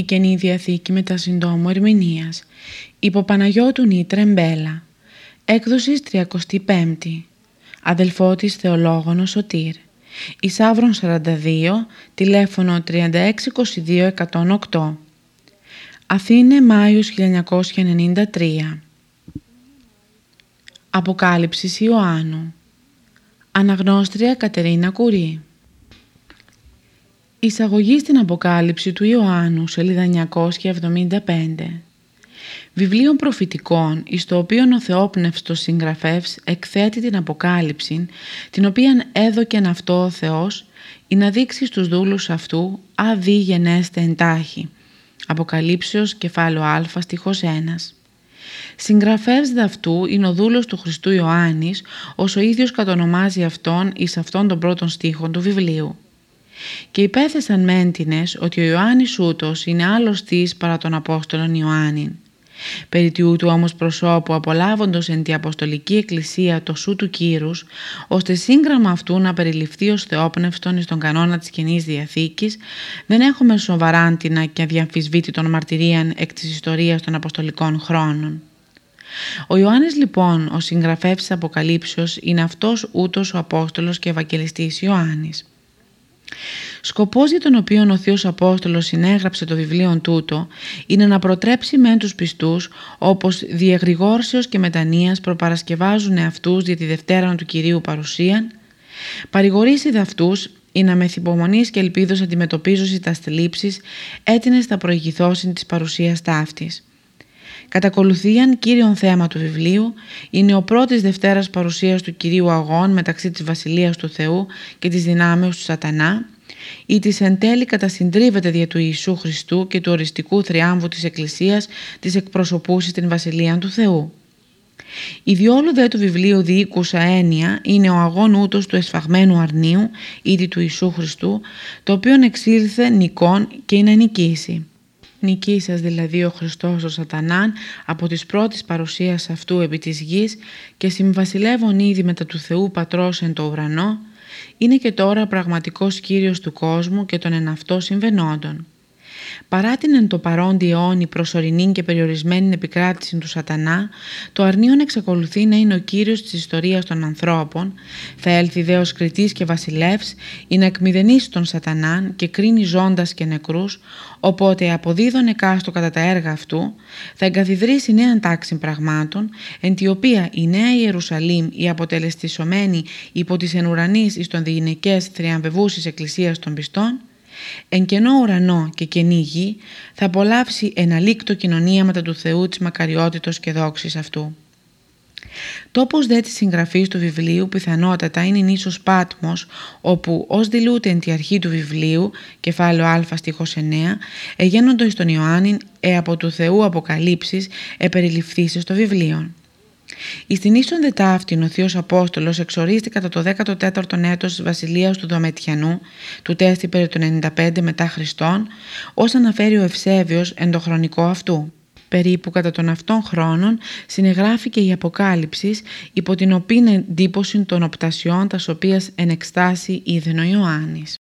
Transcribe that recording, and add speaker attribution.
Speaker 1: η Καινή Διαθήκη με τα συντόμου ερμηνείας, υπό Παναγιώτου Νίτρα Μπέλα, έκδοσης 35η, αδελφότης θεολόγων ο Σωτήρ, Ισάβρον 42, τηλέφωνο 3622108, Αθήνε Μάιος 1993. Αποκάλυψης Ιωάννου. Αναγνώστρια Κατερίνα Κουρί Εισαγωγή στην Αποκάλυψη του Ιωάννου, σελίδα 975. Βιβλίο προφητικών, εις το οποίο ο Θεόπνευστος συγγραφεύς εκθέτει την Αποκάλυψη, την οποία έδωκεν αυτό ο Θεός, ή να δείξει στους δούλους αυτού αδί γενέστε εντάχει. Αποκαλύψεως κεφάλαιο α στιχός 1. Συγγραφεύς αυτού είναι ο δούλος του Χριστού Ιωάννης, όσο ο ίδιος κατονομάζει αυτόν εις αυτόν τον πρώτον στίχον του βιβλίου. Και υπέθεσαν μέντινες ότι ο Ιωάννης ούτως είναι άλλος της παρά τον Απόστολον Ιωάννην. Περί του όμως προσώπου απολάβοντος εν τη Αποστολική Εκκλησία το σου του Κύρους, ώστε σύγγραμμα αυτού να περιληφθεί ως θεόπνευστον στον κανόνα της Καινής Διαθήκης, δεν έχουμε σοβαράντινα και αδιαμφισβήτητον μαρτυρίαν εκ της ιστορίας των Αποστολικών χρόνων. Ο Ιωάννης λοιπόν, ο συγγραφέας της Αποκαλύψεως, είναι αυτός ούτως ο Απόστολος και Ευαγγελιστής Ιωάννης. Σκοπός για τον οποίο ο Θείος Απόστολος συνέγραψε το βιβλίο τούτο είναι να προτρέψει μεν τους πιστούς όπως διεγρηγόρσεως και μετανοίας προπαρασκευάζουν αυτούς για τη Δευτέρα του Κυρίου παρουσίαν, παρηγορήσει δαυτούς ή να με υπομονής και ελπίδος αντιμετωπίζωση τα στελήψεις έτεινες στα προηγηθώσιν της παρουσίας ταύτης. Κατά ακολουθίαν κύριον θέμα του βιβλίου είναι ο πρώτης Δευτέρας παρουσίας του Κυρίου Αγών μεταξύ της Βασιλείας του Θεού και της δυνάμεως του Σατανά ή της εν τέλει κατασυντρίβεται δια του Ιησού Χριστού και του οριστικού θριάμβου της Εκκλησίας της εκπροσωπούσης στην Βασιλεία του Θεού. Η διόλου δε του βιβλίου διοίκουσα έννοια είναι ο αγών ούτως του εσφαγμένου αρνίου, ήδη του Ιησού Χριστού, το οποίο εξήλθε νικών και είναι νικήσει. Νικήσας δηλαδή ο Χριστός ο Σατανάν από τις πρώτες παρουσίας αυτού επί της γης και συμβασιλεύων ήδη μετά του Θεού Πατρός εν το ουρανό, είναι και τώρα πραγματικός Κύριος του κόσμου και των εναυτό συμβενόντων. Παρά την εν το παρόντι αιώνη προσωρινή και περιορισμένη επικράτηση του σατανά, το αρνίον εξακολουθεί να είναι ο κύριος της ιστορίας των ανθρώπων, θα έλθει δέος κριτής και βασιλεύς, ή να εκμηδενήσει τον σατανάν και κρίνει ζώντας και νεκρούς, οπότε αποδίδων εκάστο κατά τα έργα αυτού, θα εγκαθιδρύσει νέα τάξη πραγμάτων, εν τη οποία η Νέα Ιερουσαλήμ, η αποτελεστησομένη υπό τις ενουρανείς εις των διηνικές θριαμβευούσεις εκκλησίας των πιστών, Εν κενό ουρανό και κενή γη θα απολαύσει εναλήκτο κοινωνία μετά του Θεού της μακαριότητος και δόξης αυτού. Τόπος δε της συγγραφής του βιβλίου πιθανότατα είναι η νήσος Πάτμος, όπου ως δηλούται εν τη αρχή του βιβλίου, κεφάλαιο α στίχος 9, εγένοντος τον Ιωάννην ε από του Θεού αποκαλύψεις επεριληφθήσεις στο βιβλίο. Εις την ίσον δε ταύτην ο Θείος Απόστολος εξορίστη κατά το 14ο έτος της βασιλείας του Δομετιανού, του τέστη περί του 95 μετά Χριστόν, ως αναφέρει ο Ευσέβιος εν το χρονικό αυτού. Περίπου κατά τον αυτών χρόνων συνεγράφηκε η Αποκάλυψη υπό την οποία εντύπωση των οπτασιών τας οποίας εν εκστάσει είδεν ο Ιωάννης.